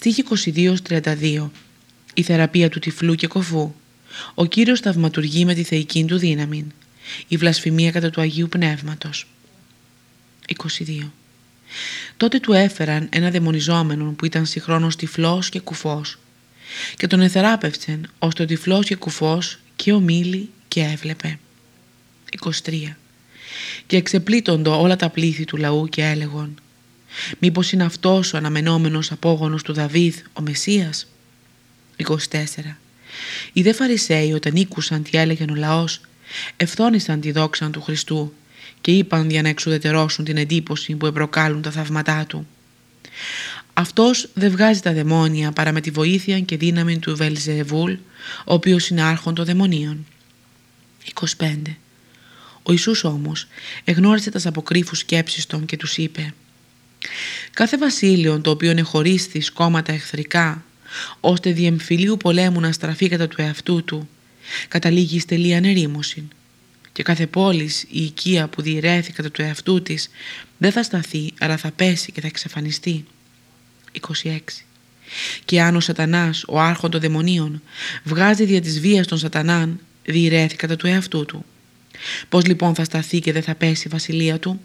Στίχη 22-32 Η θεραπεία του τυφλού και κοφού. Ο Κύριος θαυματουργεί με τη θεϊκή του δύναμη Η βλασφημία κατά του Αγίου Πνεύματος. 22 Τότε του έφεραν ένα δαιμονιζόμενο που ήταν συγχρόνως τυφλός και κουφός και τον εθεράπευσεν ώστε ο τυφλός και κουφός και ομίλη και έβλεπε. 23. Και εξεπλήττοντο όλα τα πλήθη του λαού και έλεγον Μήπως είναι αυτός ο αναμενόμενος απόγονος του Δαβίδ, ο Μεσσίας; 24. Οι δε Φαρισαίοι όταν ήκουσαν τι έλεγε ο λαός, ευθόνησαν τη δόξα του Χριστού και είπαν για να εξουδετερώσουν την εντύπωση που εμπροκάλουν τα θαύματά του. Αυτός δεν βγάζει τα δαιμόνια παρά με τη βοήθεια και δύναμη του Βελζεβούλ, ο οποίος είναι άρχον των δαιμονίων. 25. Ο Ιησούς όμως εγνώρισε τα αποκρύφους σκέψεις των και τους είπε «Κάθε βασίλειο το οποίο χωρίστη κόμματα εχθρικά, ώστε διεμφυλίου πολέμου να στραφεί κατά του εαυτού του, καταλήγει εις τελεία νερίμωση. Και κάθε πόλης η οικία που διαιρέθη κατά του εαυτού της δεν θα σταθεί, αλλά θα πέσει και θα εξαφανιστεί». 26. Και αν ο σατανάς, ο άρχον των δαιμονίων, βγάζει δια της βίας των σατανάν, διηρέθη κατά του εαυτού του. Πώς λοιπόν θα σταθεί και δεν θα πέσει η βασιλεία του;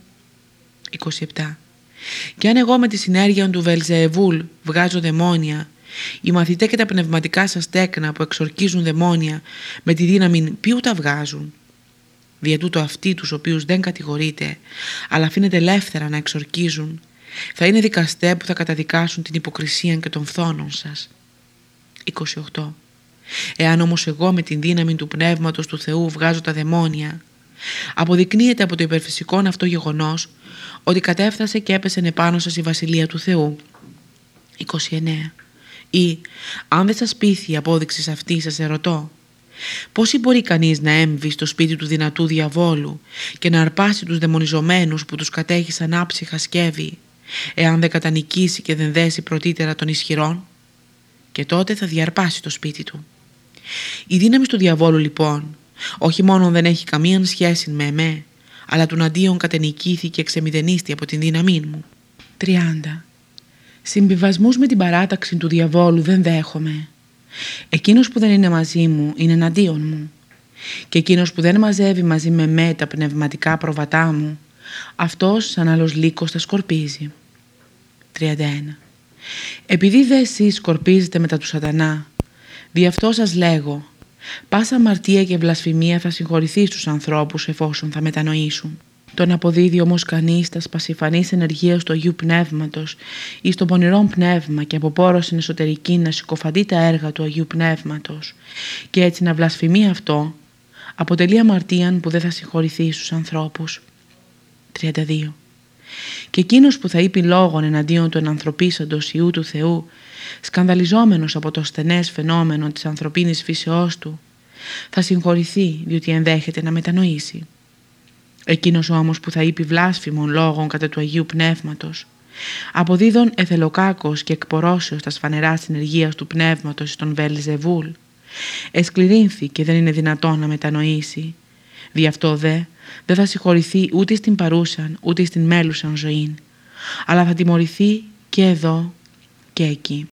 27. Και αν εγώ με τη συνέργεια του Βελζεεβούλ βγάζω δαιμόνια, οι μαθητές και τα πνευματικά σας τέκνα που εξορκίζουν δαιμόνια με τη δύναμη ποιου τα βγάζουν; Δια τούτο αυτοί τους οποίους δεν κατηγορείτε, αλλά αφήνετε ελεύθερα να εξορκίζουν, θα είναι δικαστέ που θα καταδικάσουν την υποκρισία και των φθόνων σας. 28. Εάν όμως εγώ με την δύναμη του Πνεύματος του Θεού βγάζω τα δαιμόνια, αποδεικνύεται από το υπερφυσικό αυτό γεγονός ότι κατέφτασε και έπεσε επάνω σας η Βασιλεία του Θεού. 29. Ή, αν δεν σας πείθει η απόδειξη αυτή σας ερωτώ, πώς μπορεί κανείς να έμβει στο σπίτι του δυνατού διαβόλου και να αρπάσει τους δαιμονιζομένους που τους κατέχει σαν άψυχα σκεύη εάν δεν κατανικήσει και δεν δέσει πρωτήτερα των ισχυρών; Και τότε θα διαρπάσει το σπίτι του. Η δύναμη του διαβόλου λοιπόν όχι μόνο δεν έχει καμία σχέση με εμέ αλλά του αντίον κατενικήθη και εξεμιδενίστη από την δύναμή μου. 30. Συμπιβασμούς με την παράταξη του διαβόλου δεν δέχομαι. Εκείνος που δεν είναι μαζί μου είναι εναντίον μου. Και εκείνος που δεν μαζεύει μαζί με με τα πνευματικά προβατά μου αυτός σαν άλλος λύκος θα σκορπίζει. 31. Επειδή δε εσείς σκορπίζετε μετά του σατανά, δι' αυτό σας λέγω, πάσα αμαρτία και βλασφημία θα συγχωρηθεί στους ανθρώπους εφόσον θα μετανοήσουν. Τον αποδίδει όμως κανείς τα σπασιφανής ενεργείας του Αγίου Πνεύματος ή στο πονηρό πνεύμα και από πόρωση εσωτερική να συκοφαντεί τα έργα του Αγίου Πνεύματος και έτσι να βλασφημεί αυτό, αποτελεί αμαρτία που δεν θα συγχωρηθεί στους ανθρώπους. 32. Και εκείνος που θα είπε λόγων εναντίον του ενανθρωπίσαντος Ιού του Θεού, σκανδαλιζόμενος από το στενές φαινόμενο της ανθρωπίνης φύσεώς του, θα συγχωρηθεί διότι ενδέχεται να μετανοήσει. Εκείνος όμως που θα είπε βλάσφημων λόγων κατά του Αγίου Πνεύματος, αποδίδων εθελοκάκος και εκπορώσεως τα σφανερά συνεργεία του Πνεύματος στον Βελζεβούλ, εσκληρύνθη και δεν είναι δυνατόν να μετανοήσει. Δι' αυτό δε δεν θα συγχωρηθεί ούτε στην παρούσαν ούτε στην μέλουσαν ζωή, αλλά θα τιμωρηθεί και εδώ και εκεί.